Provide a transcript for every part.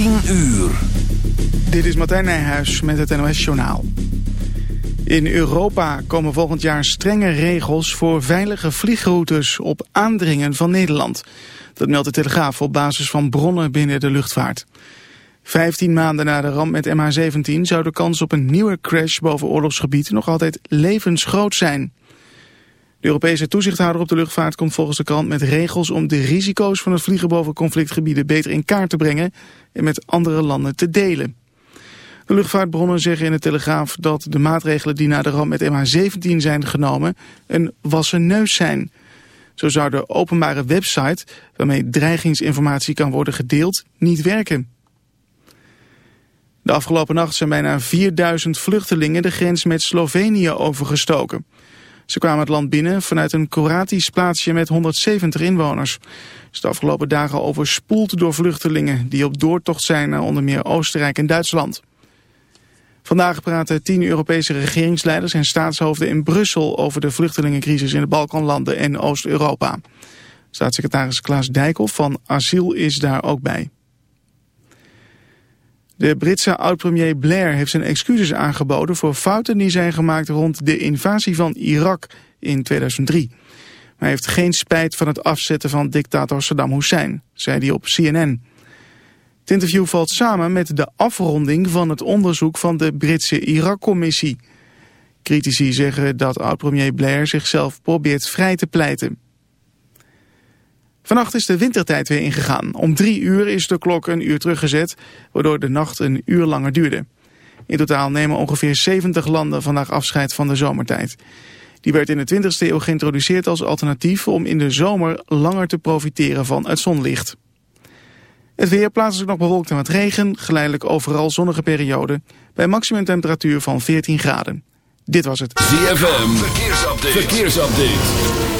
10 uur. Dit is Martijn Nijhuis met het NOS Journaal. In Europa komen volgend jaar strenge regels voor veilige vliegroutes op aandringen van Nederland. Dat meldt de Telegraaf op basis van bronnen binnen de luchtvaart. Vijftien maanden na de ramp met MH17 zou de kans op een nieuwe crash boven oorlogsgebied nog altijd levensgroot zijn. De Europese toezichthouder op de luchtvaart komt volgens de krant met regels om de risico's van het vliegen boven conflictgebieden beter in kaart te brengen en met andere landen te delen. De luchtvaartbronnen zeggen in de Telegraaf dat de maatregelen die na de ramp met MH17 zijn genomen een wassen neus zijn. Zo zou de openbare website waarmee dreigingsinformatie kan worden gedeeld niet werken. De afgelopen nacht zijn bijna 4000 vluchtelingen de grens met Slovenië overgestoken. Ze kwamen het land binnen vanuit een Kroatisch plaatsje met 170 inwoners. Ze is de afgelopen dagen overspoeld door vluchtelingen die op doortocht zijn naar onder meer Oostenrijk en Duitsland. Vandaag praten tien Europese regeringsleiders en staatshoofden in Brussel over de vluchtelingencrisis in de Balkanlanden en Oost-Europa. Staatssecretaris Klaas Dijkhoff van Asiel is daar ook bij. De Britse oud-premier Blair heeft zijn excuses aangeboden voor fouten die zijn gemaakt rond de invasie van Irak in 2003. Maar hij heeft geen spijt van het afzetten van dictator Saddam Hussein, zei hij op CNN. Het interview valt samen met de afronding van het onderzoek van de Britse Irak-commissie. Critici zeggen dat oud-premier Blair zichzelf probeert vrij te pleiten. Vannacht is de wintertijd weer ingegaan. Om drie uur is de klok een uur teruggezet, waardoor de nacht een uur langer duurde. In totaal nemen ongeveer 70 landen vandaag afscheid van de zomertijd. Die werd in de 20e eeuw geïntroduceerd als alternatief om in de zomer langer te profiteren van het zonlicht. Het weer plaatselijk nog bewolkt en wat regen, geleidelijk overal zonnige periode, bij maximum temperatuur van 14 graden. Dit was het ZFM Verkeersupdate. Verkeersupdate.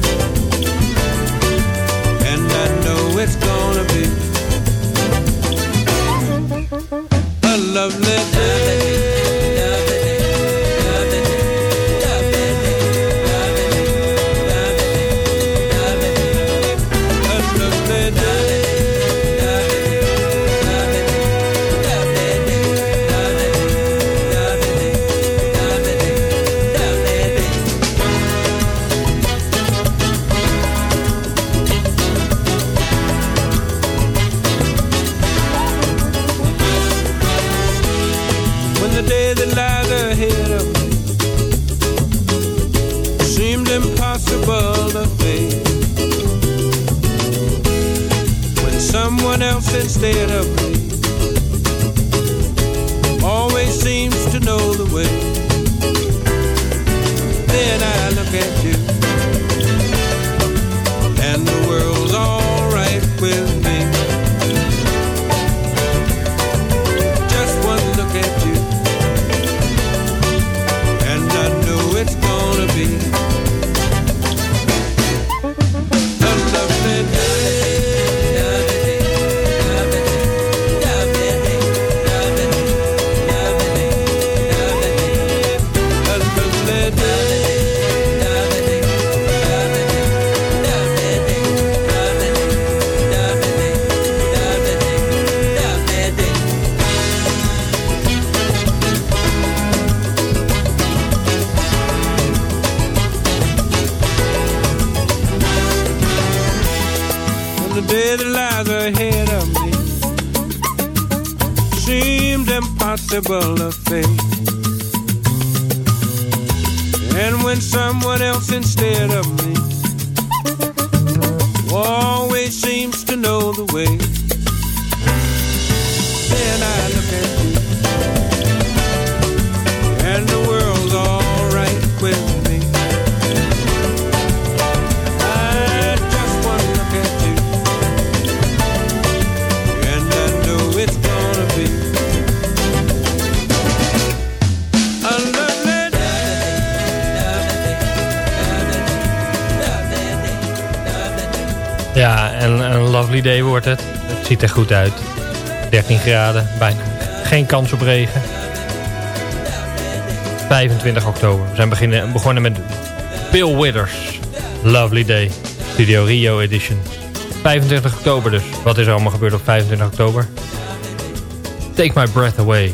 of. Always seems to know the way. Then graden, bijna geen kans op regen. 25 oktober. We zijn beginnen, begonnen met Bill Withers. Lovely Day. Studio Rio Edition. 25 oktober dus. Wat is er allemaal gebeurd op 25 oktober? Take My Breath Away.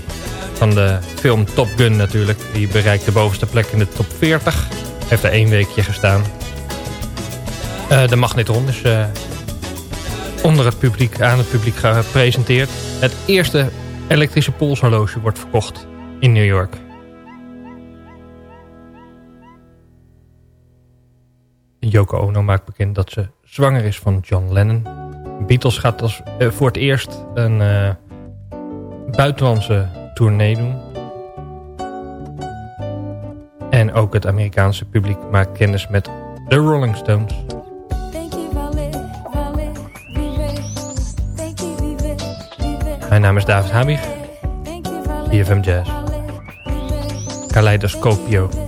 Van de film Top Gun natuurlijk. Die bereikt de bovenste plek in de top 40. Heeft er één weekje gestaan. Eh, de magnetron is eh, onder het publiek, aan het publiek gepresenteerd. Het eerste elektrische polshorloge wordt verkocht in New York. Yoko Ono maakt bekend dat ze zwanger is van John Lennon. Beatles gaat als, eh, voor het eerst een eh, buitenlandse tournee doen. En ook het Amerikaanse publiek maakt kennis met de Rolling Stones. Mijn naam is David Habig. IFM Jazz. Kaleidoscopio.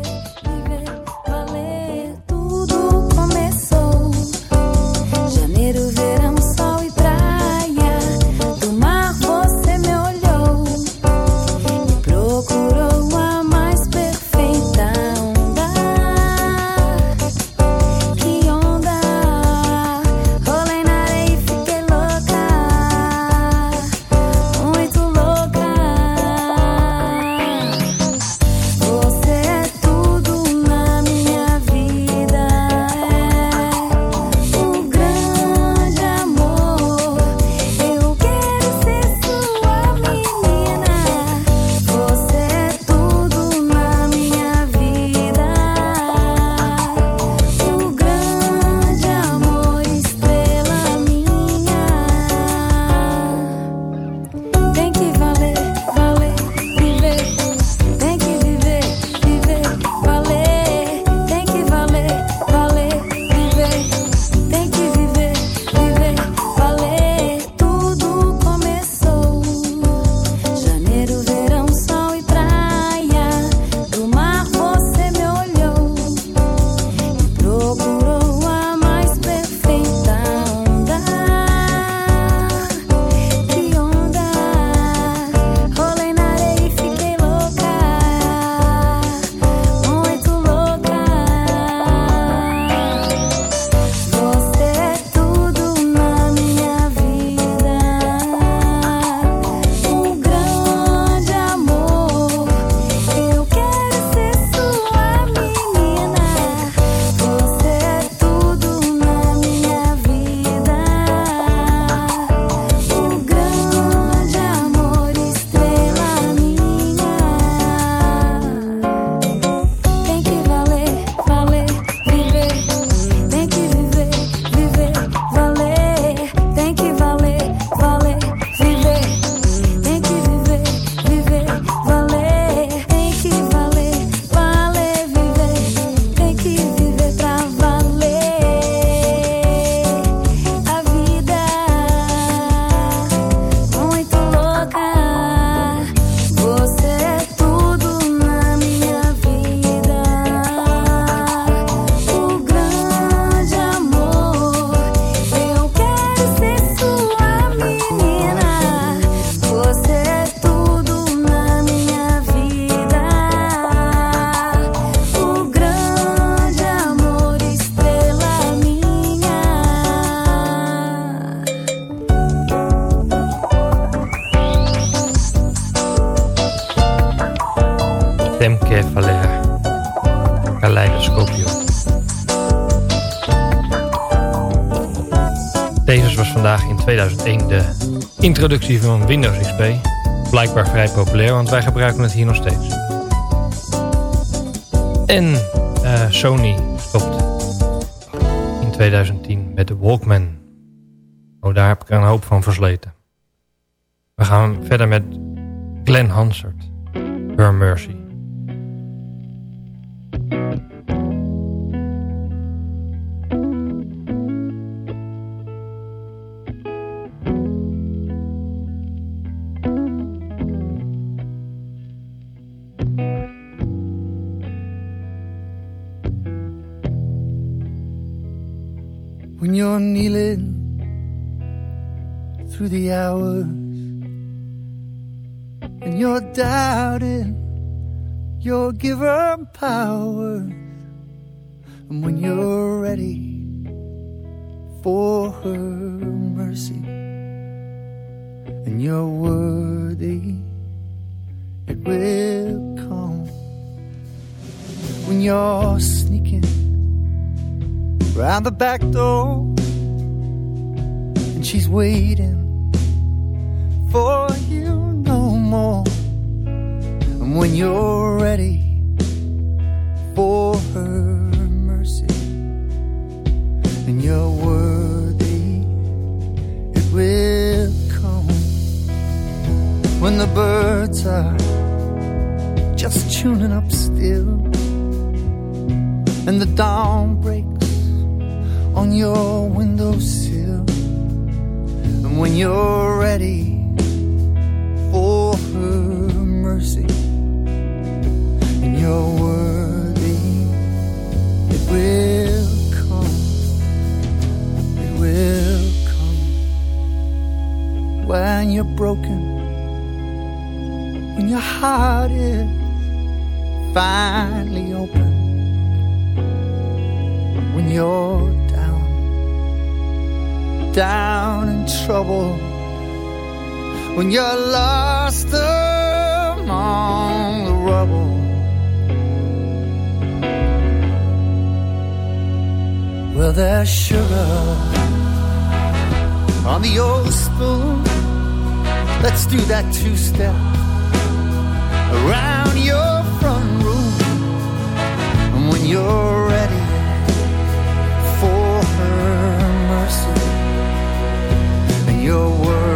Temke Valera. Kaleidoscopio. Tevens was vandaag in 2001 de introductie van Windows XP. Blijkbaar vrij populair, want wij gebruiken het hier nog steeds. En uh, Sony stopt in 2010 met de Walkman. Oh, daar heb ik een hoop van versleten. We gaan verder met Glenn Hansard. Her Mercy. You're kneeling through the hours and you're doubting your giver power. And when you're ready for her mercy and you're worthy it will come. When you're sneaking round the back door. And she's waiting for you no more. And when you're ready for her mercy and you're worthy it will come. When the birds are just tuning up still and the dawn breaks on your windowsill. And when you're ready for her mercy and you're worthy it will come it will come. When you're broken when your heart is finally open when you're down in trouble when you're lost among the rubble. Well there's sugar on the old spoon. Let's do that two-step around your front room. And when you're you're worthy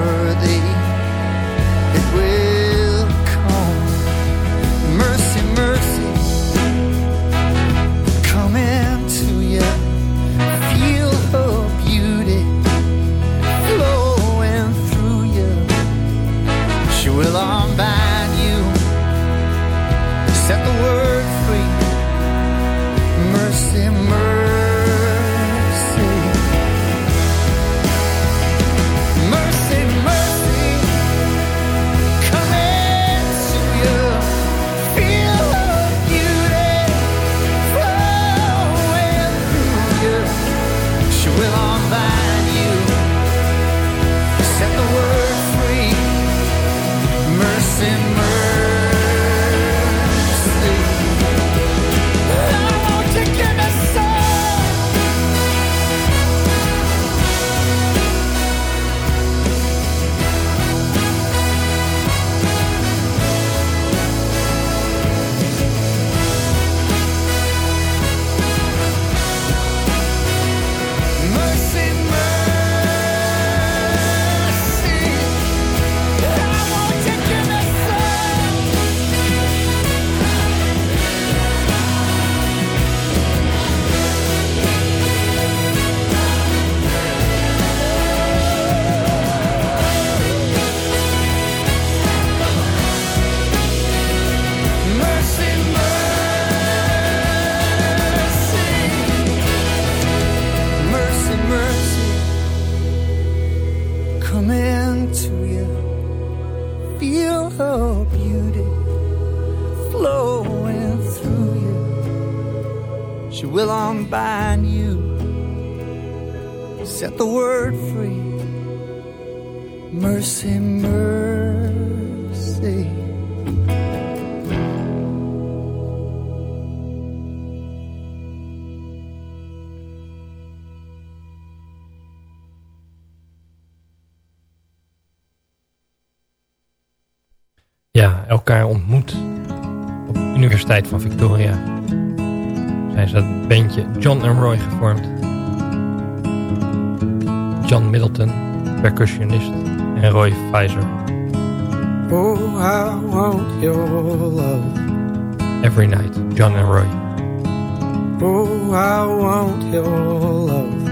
Oh, I want your love.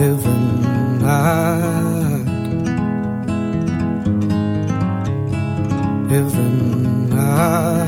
Every night. Every night.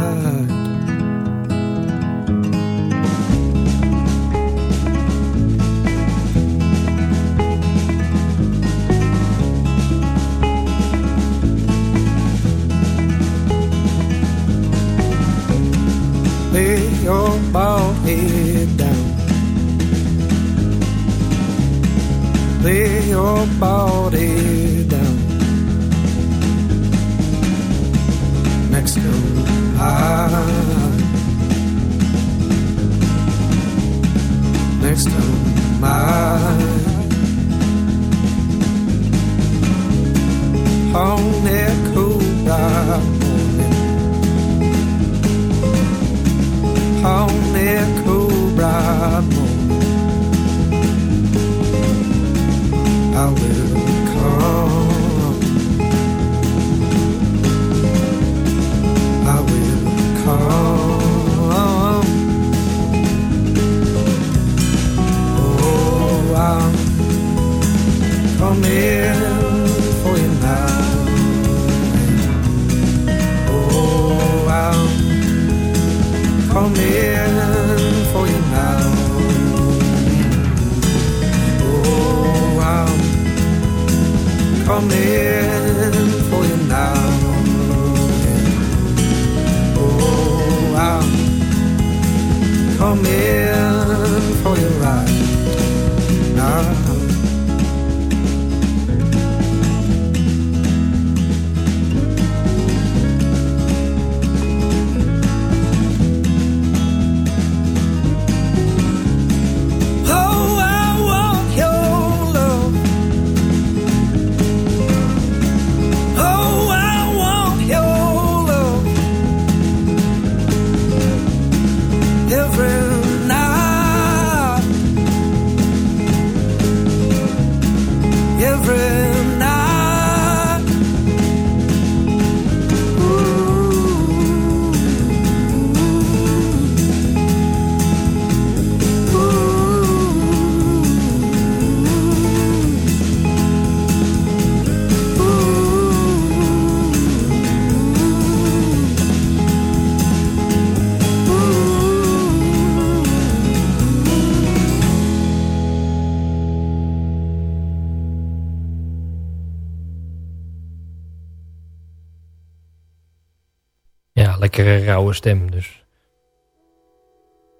Rauwe stem dus.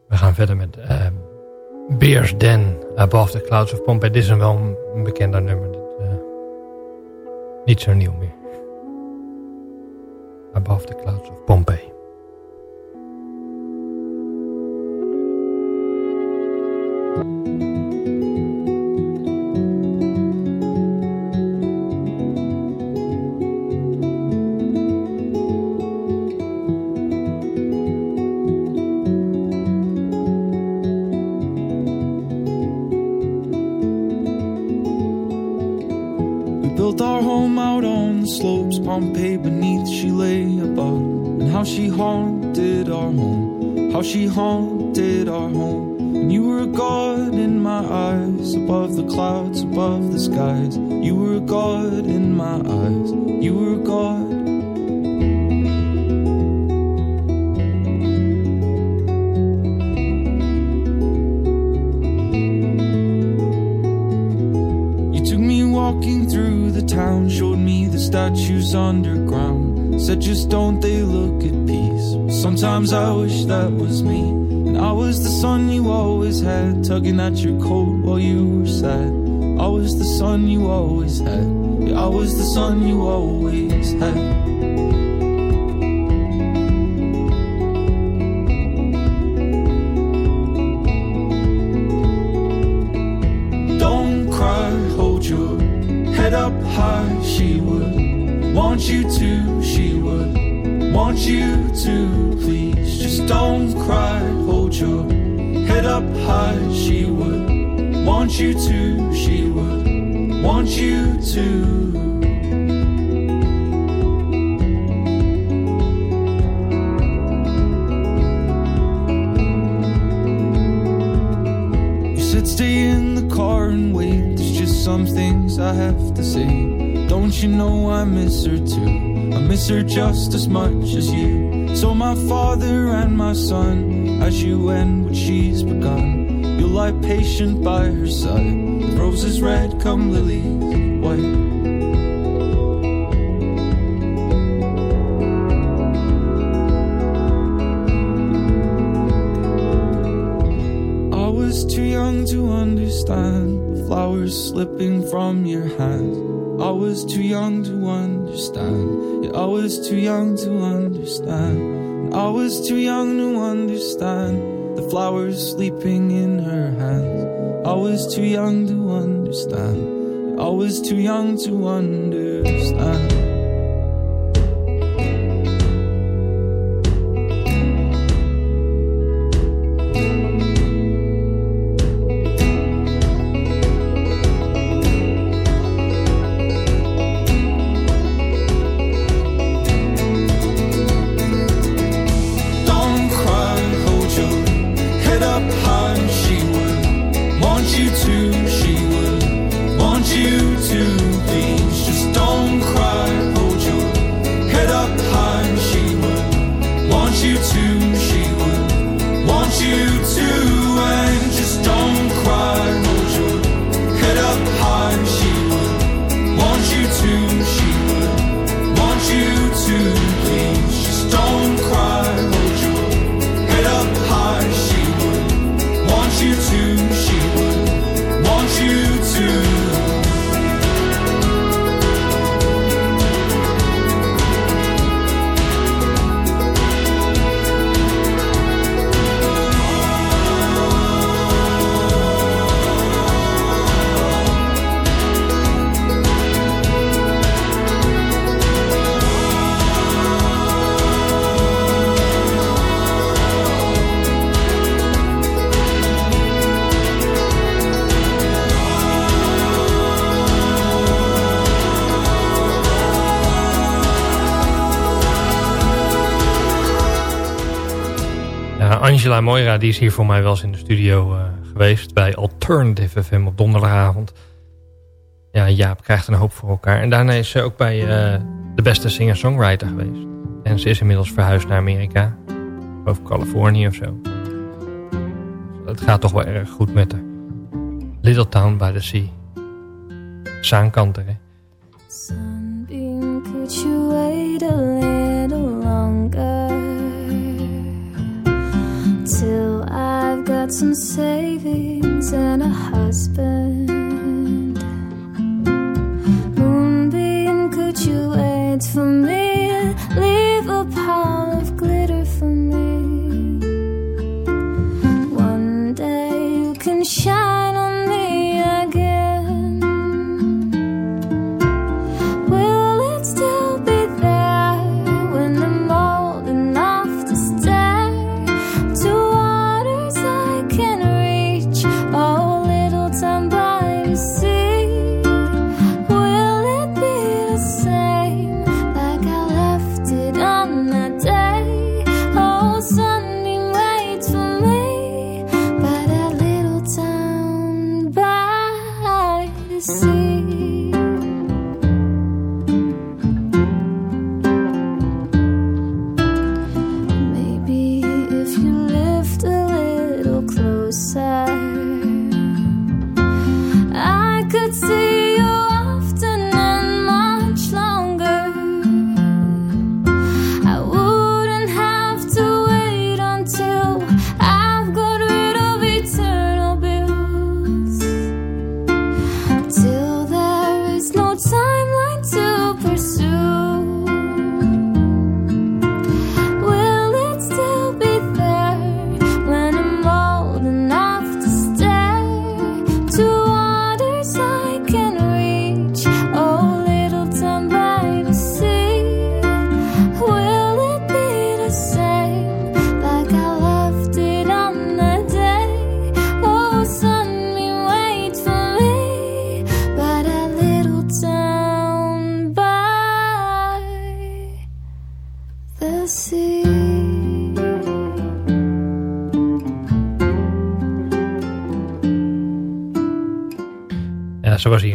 We gaan verder met uh, Beers Den, Above the Clouds of Pompeii. Dit is een wel een, bekender nummer. Eh, niet zo nieuw meer. Above the Clouds of Pompeii. How she haunted our home. And you were a god in my eyes, above the clouds, above the skies. You were a god in my eyes, you were a god. You took me walking through the town, showed me the statues underground. Said, just don't they look at peace? Sometimes I wish that was me. And I was the son you always had, tugging at your coat while you were sad. I was the son you always had. Yeah, I was the son you always had. You to, she would want you to. You said stay in the car and wait. There's just some things I have to say. Don't you know I miss her too? I miss her just as much as you. So my father and my son, as you end what she's begun, you'll lie patient by her side. With roses red come lilies white. I was too young to understand the flowers slipping from your hands. I was too young to understand. Yeah, I was too young to understand. And I was too young to understand the flowers sleeping in her hands. I was too young to understand. I was too young to understand. Ja, Angela Moira die is hier voor mij wel eens in de studio eh, geweest. Bij Alternative FM op donderdagavond. Ja, Jaap krijgt een hoop voor elkaar. En daarna is ze ook bij eh, de beste singer-songwriter geweest. En ze is inmiddels verhuisd naar Amerika. Of Californië of zo. Het gaat toch wel erg goed met haar. Little Town by the Sea. Zaankanter, hè. Got some savings and a husband. Moonbeam, could you wait for me?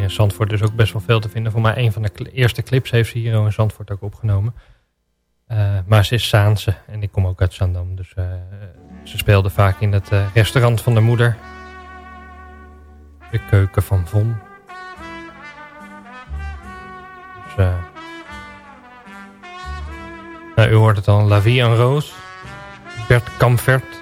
Zandvoort dus ook best wel veel te vinden. Voor mij een van de eerste clips heeft ze hier in Zandvoort ook opgenomen. Uh, maar ze is Saanse en ik kom ook uit Zandam. Dus uh, ze speelde vaak in het uh, restaurant van de moeder. De keuken van Von. Dus, nou, u hoort het al, La Vie en Roos. Bert Kamvert.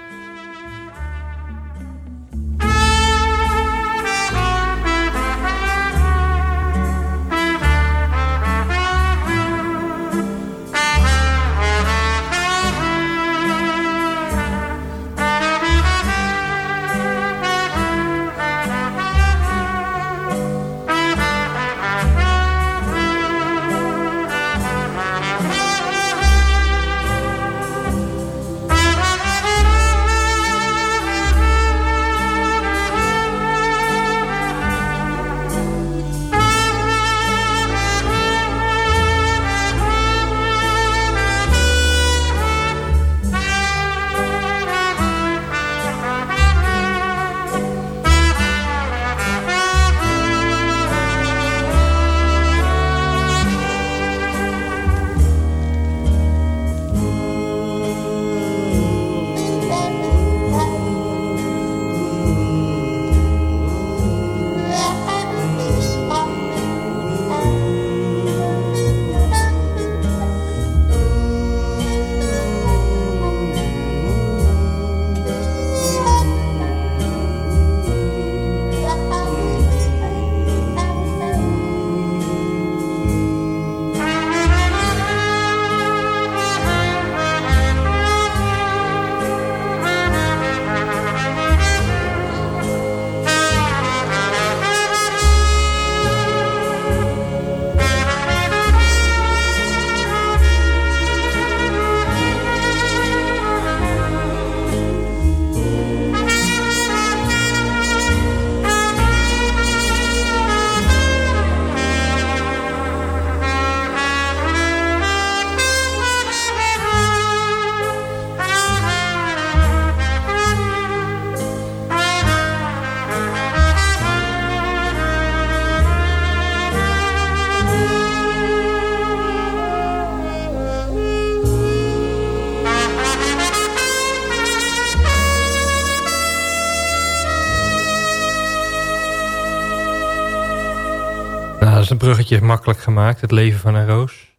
Bruggetje makkelijk gemaakt. Het leven van een roos.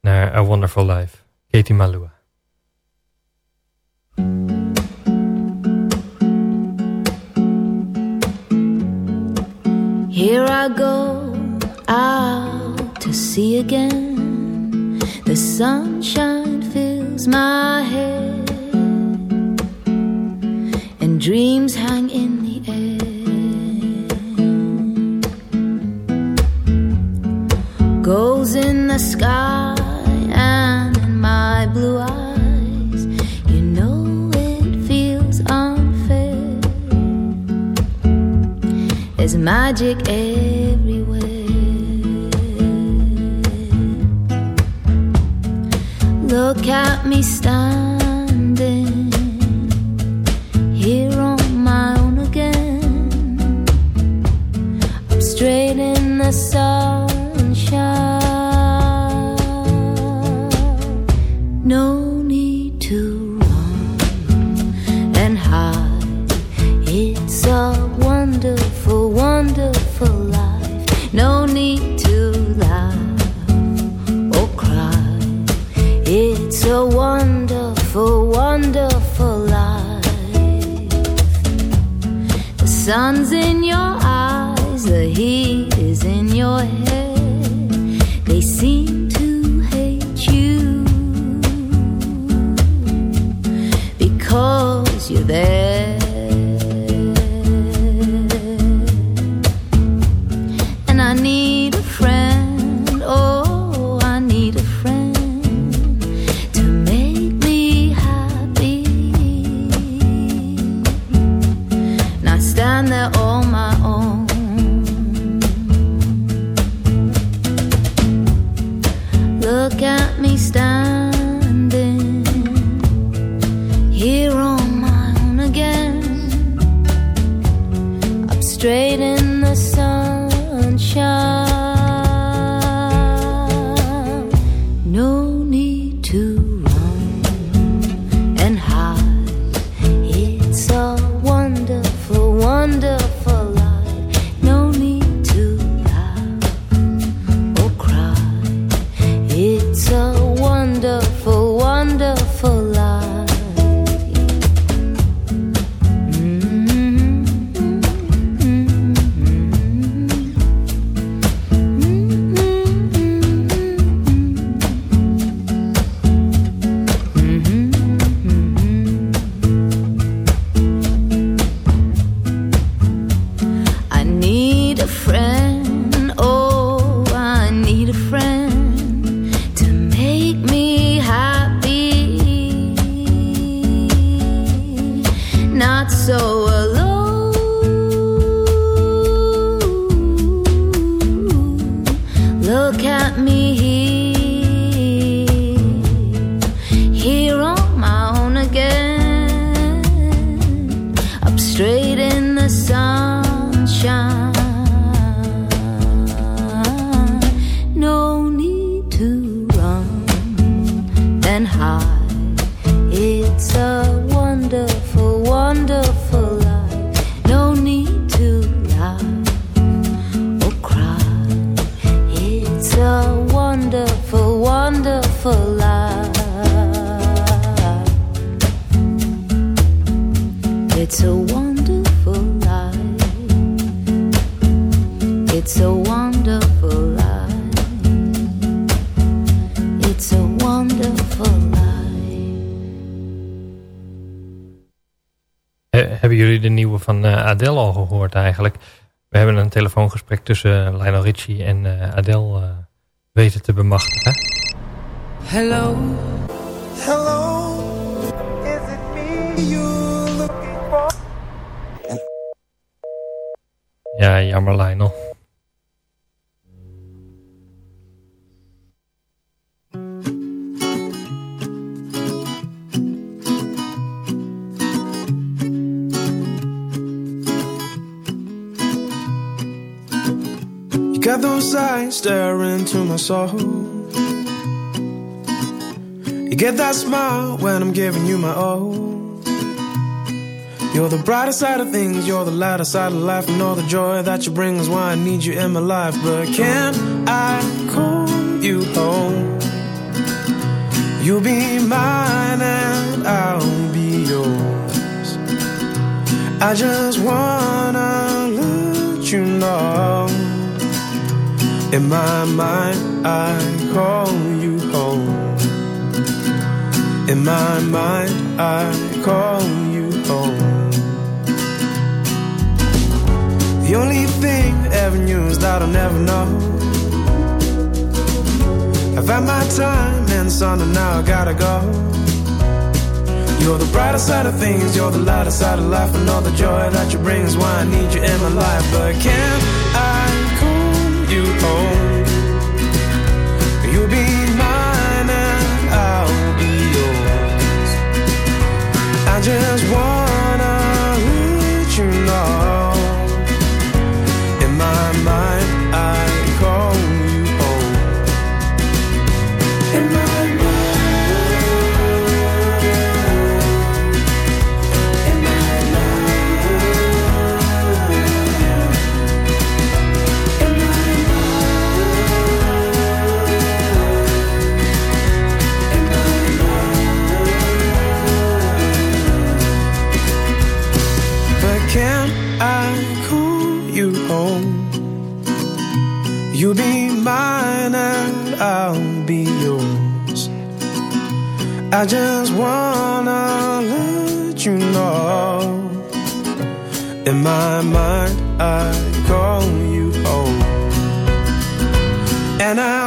Naar A Wonderful Life. Katie Malua. Here I go out to see again. The sunshine fills my head. And dreams hang magic everywhere. Look at me standing jullie de nieuwe van eh, Adele al gehoord eigenlijk? We hebben een telefoongesprek tussen eh, Lionel Richie en eh, Adele eh, weten te bemachtigen. Hello. Hello. Is it me you're looking for? Ja, jammer Lionel. Got those eyes staring into my soul. You get that smile when I'm giving you my all. You're the brighter side of things, you're the lighter side of life, and all the joy that you bring is why I need you in my life. But can I call you home? You'll be mine and I'll be yours. I just wanna let you know. In my mind, I call you home. In my mind, I call you home. The only thing ever knew is that I'll never know. I've had my time and son, and now I gotta go. You're the brighter side of things, you're the lighter side of life, and all the joy that you bring is why I need you in my life. But can I just wanna I just wanna let you know. In my mind, I call you home. And how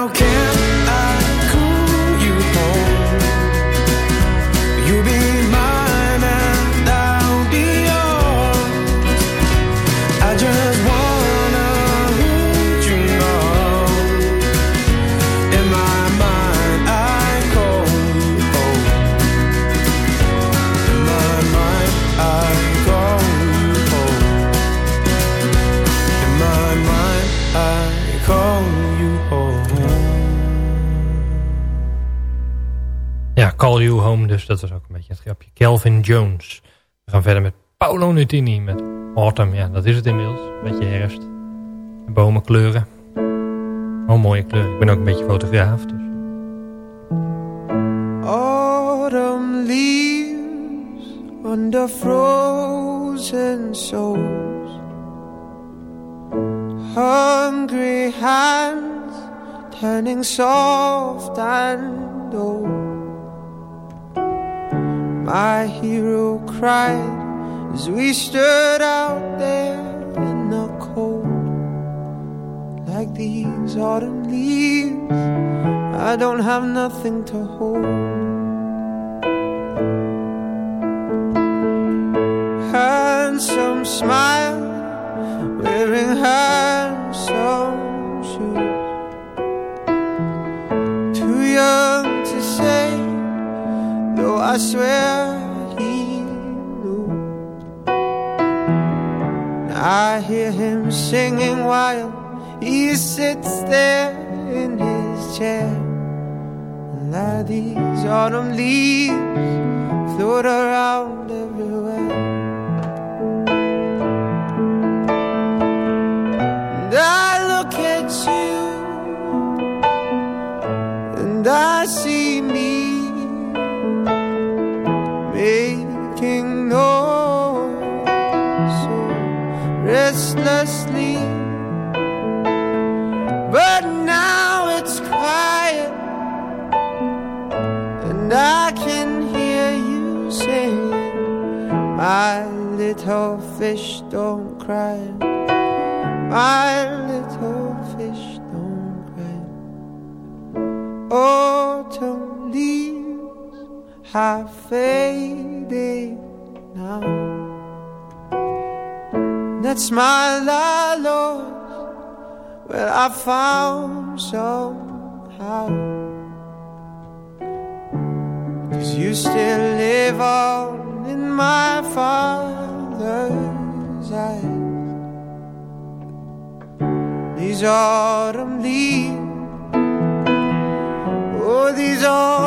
dus dat was ook een beetje het grapje. Calvin Jones. We gaan verder met Paolo Nutini met Autumn. Ja, dat is het inmiddels. Een beetje herfst. De bomen kleuren. Oh, mooie kleur. Ik ben ook een beetje fotograaf. Dus. Autumn leaves under frozen souls. Hungry hands turning soft and old. My hero cried as we stood out there in the cold. Like these autumn leaves, I don't have nothing to hold. handsome smile, wearing handsome I swear he knew. I hear him singing while he sits there in his chair. And now these autumn leaves float around everywhere. Restlessly. But now it's quiet, and I can hear you singing, My little fish don't cry, my little fish don't cry. Autumn leaves have faded now. That's my la Lord. Well, I found somehow. Cause you still live on in my father's eyes. These autumn leaves, oh, these autumn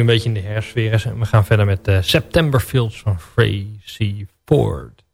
een beetje in de hersfeer. En we gaan verder met uh, September Fields van Tracy Ford.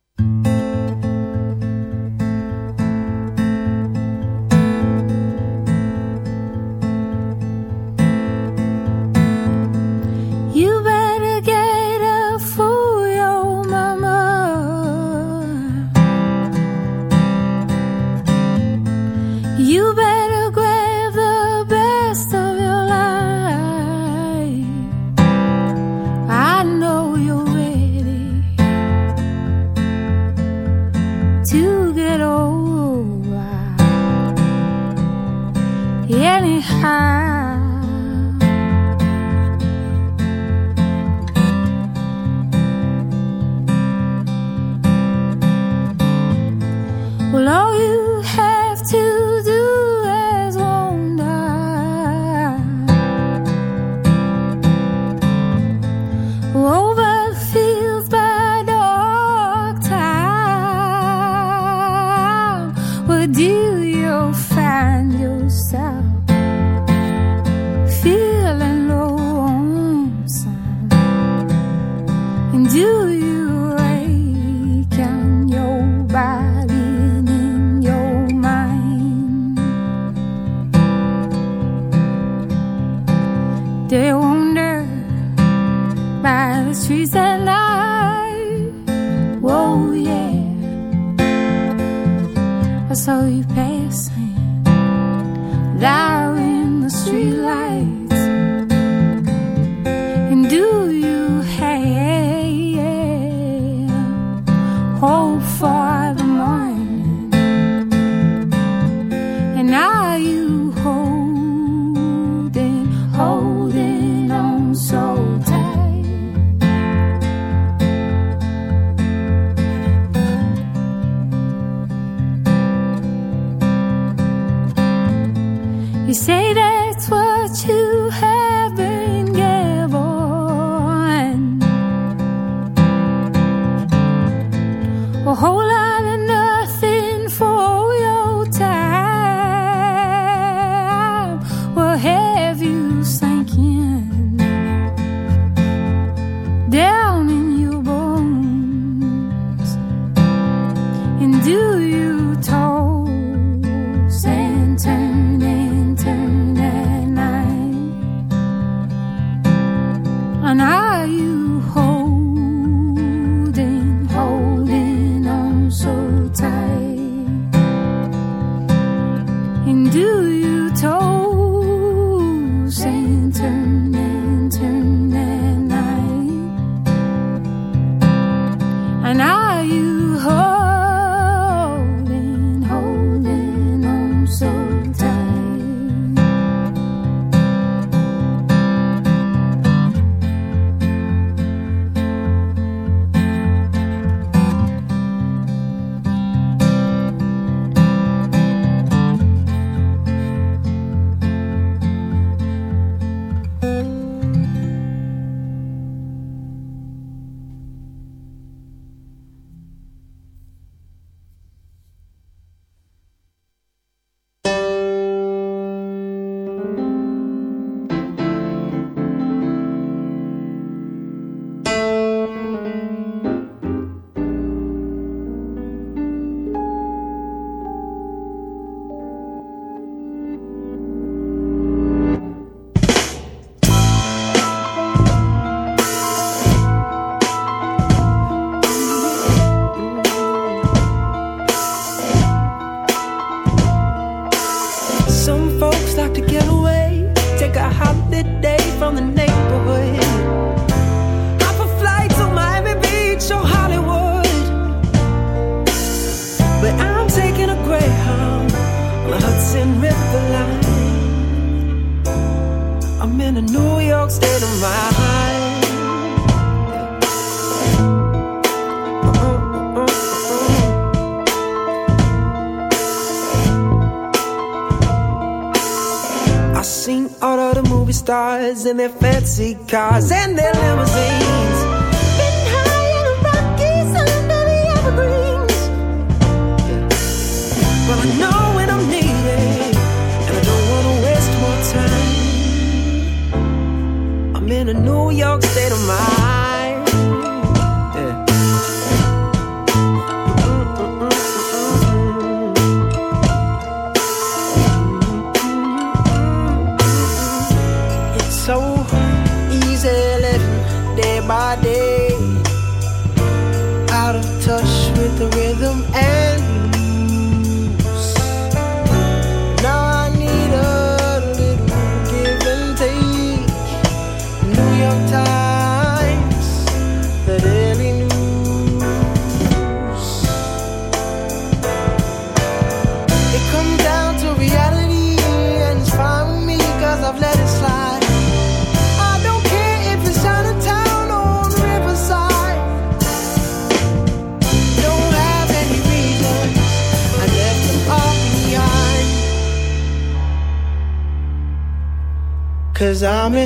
In their fancy cars.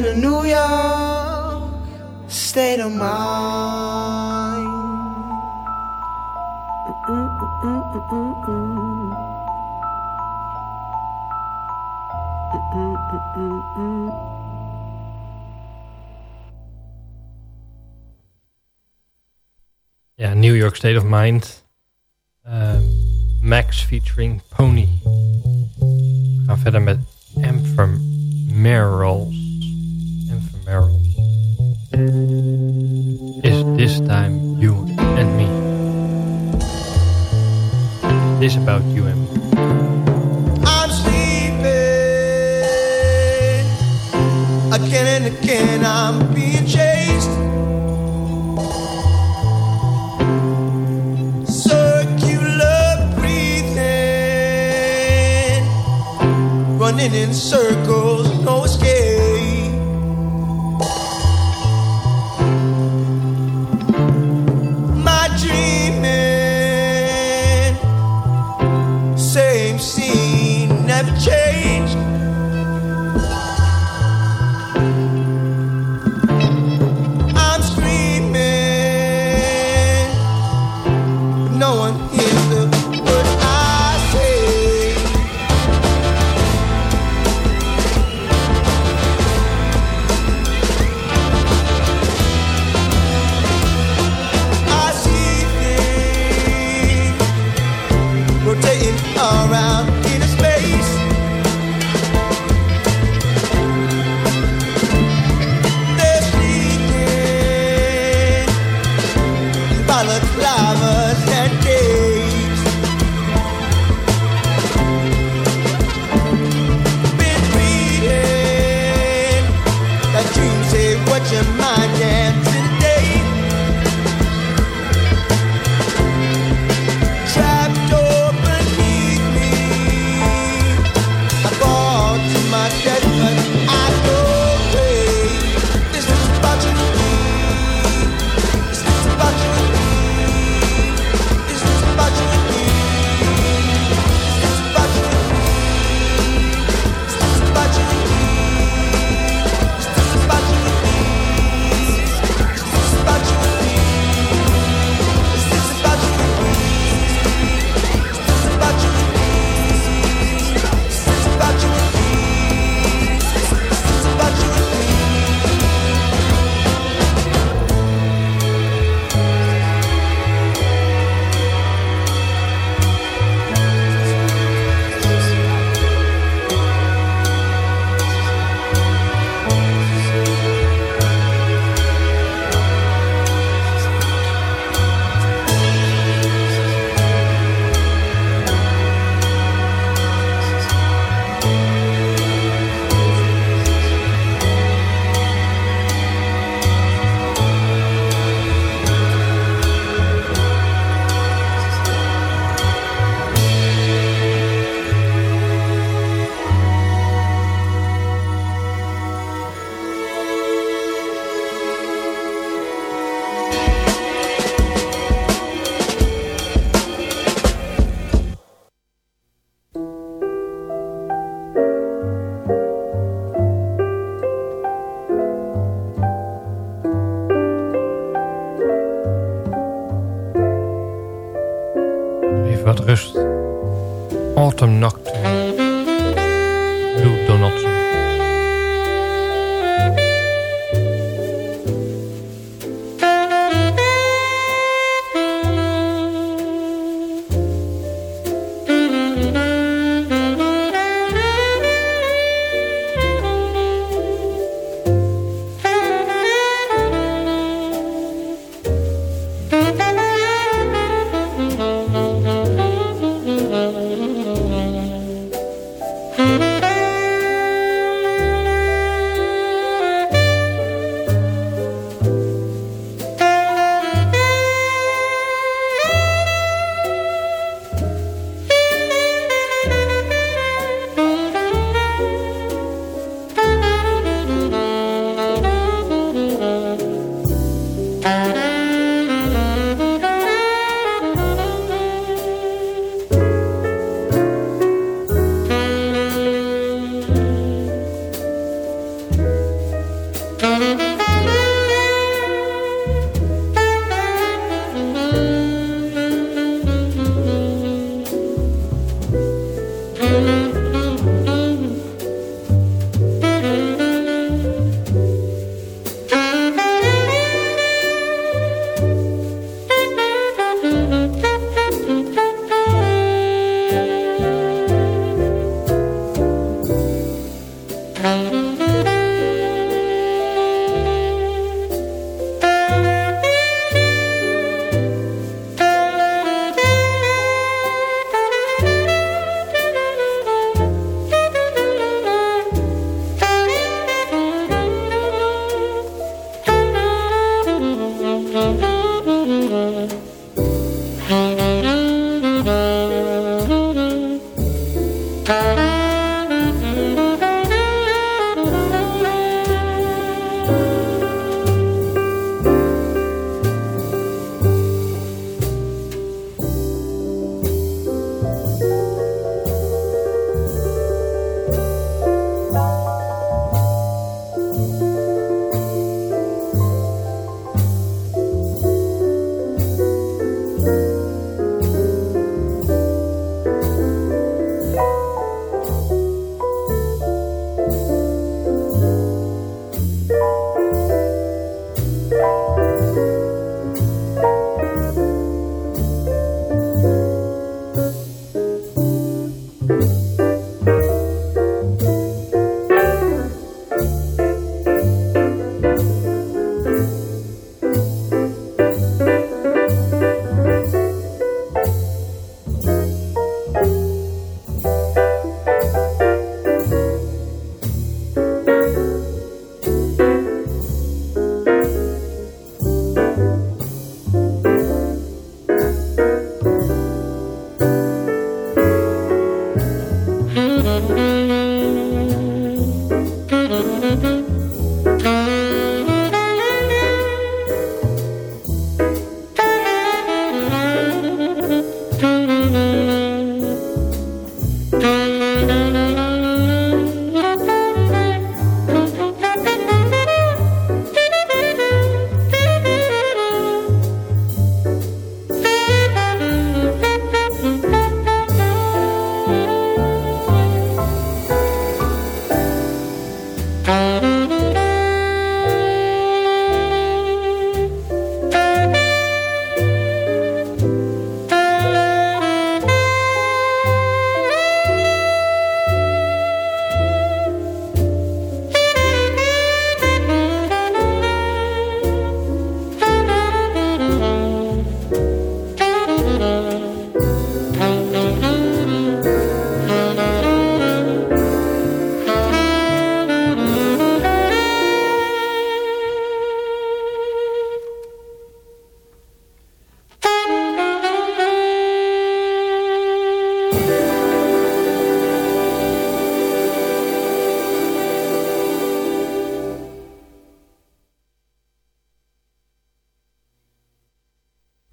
in New York, state of mind. Ja, New York State of Mind. Uh, Max featuring Pony. We gaan verder met Anthem Merrells. Is This Time You and Me. It is about you and me. I'm sleeping. Again and again I'm being chased. Circular breathing. Running in circles, no escape.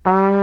Um,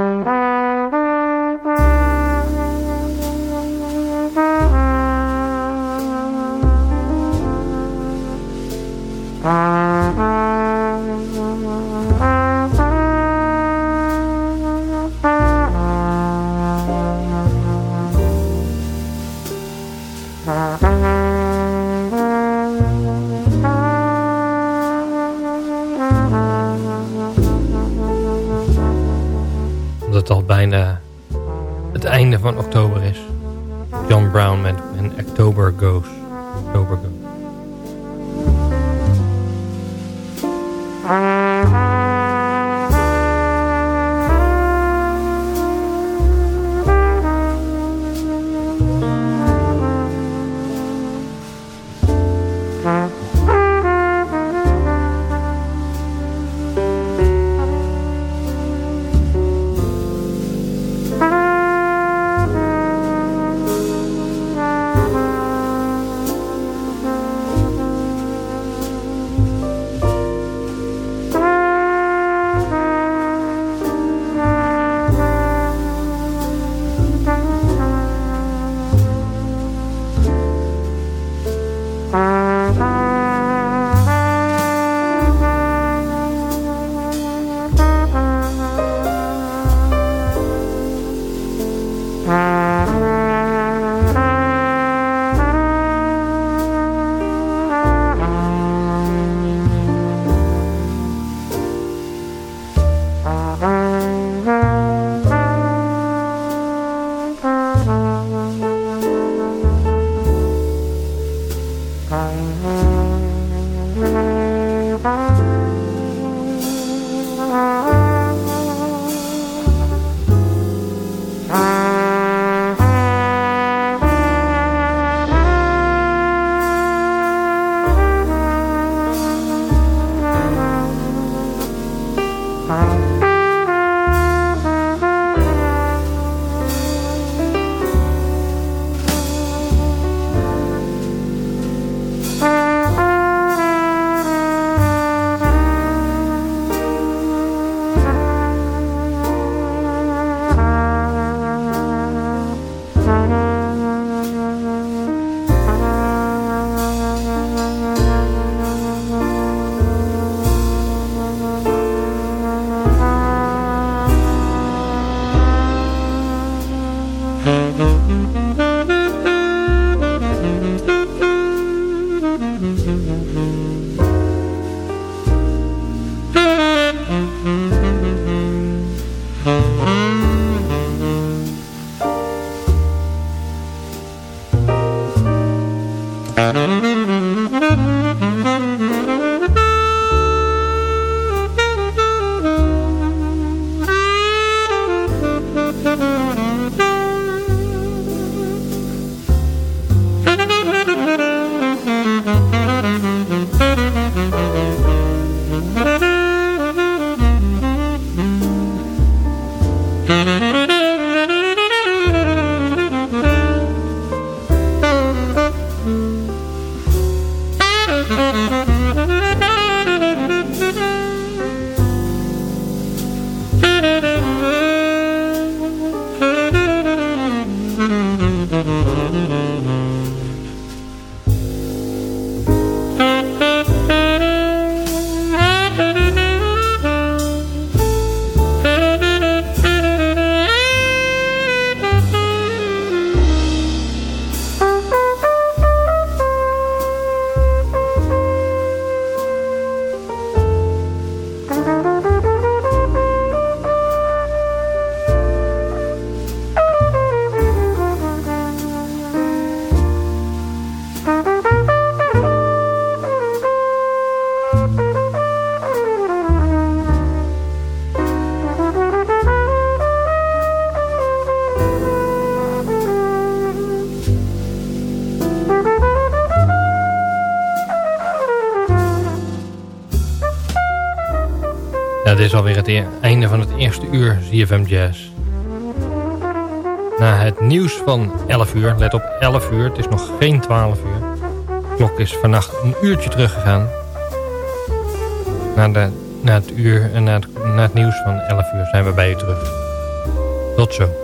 is alweer het einde van het eerste uur ZFM Jazz. Na het nieuws van 11 uur, let op 11 uur, het is nog geen 12 uur. De klok is vannacht een uurtje teruggegaan. Na, de, na, het, uur, na, na het nieuws van 11 uur zijn we bij u terug. Tot zo.